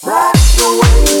That's the way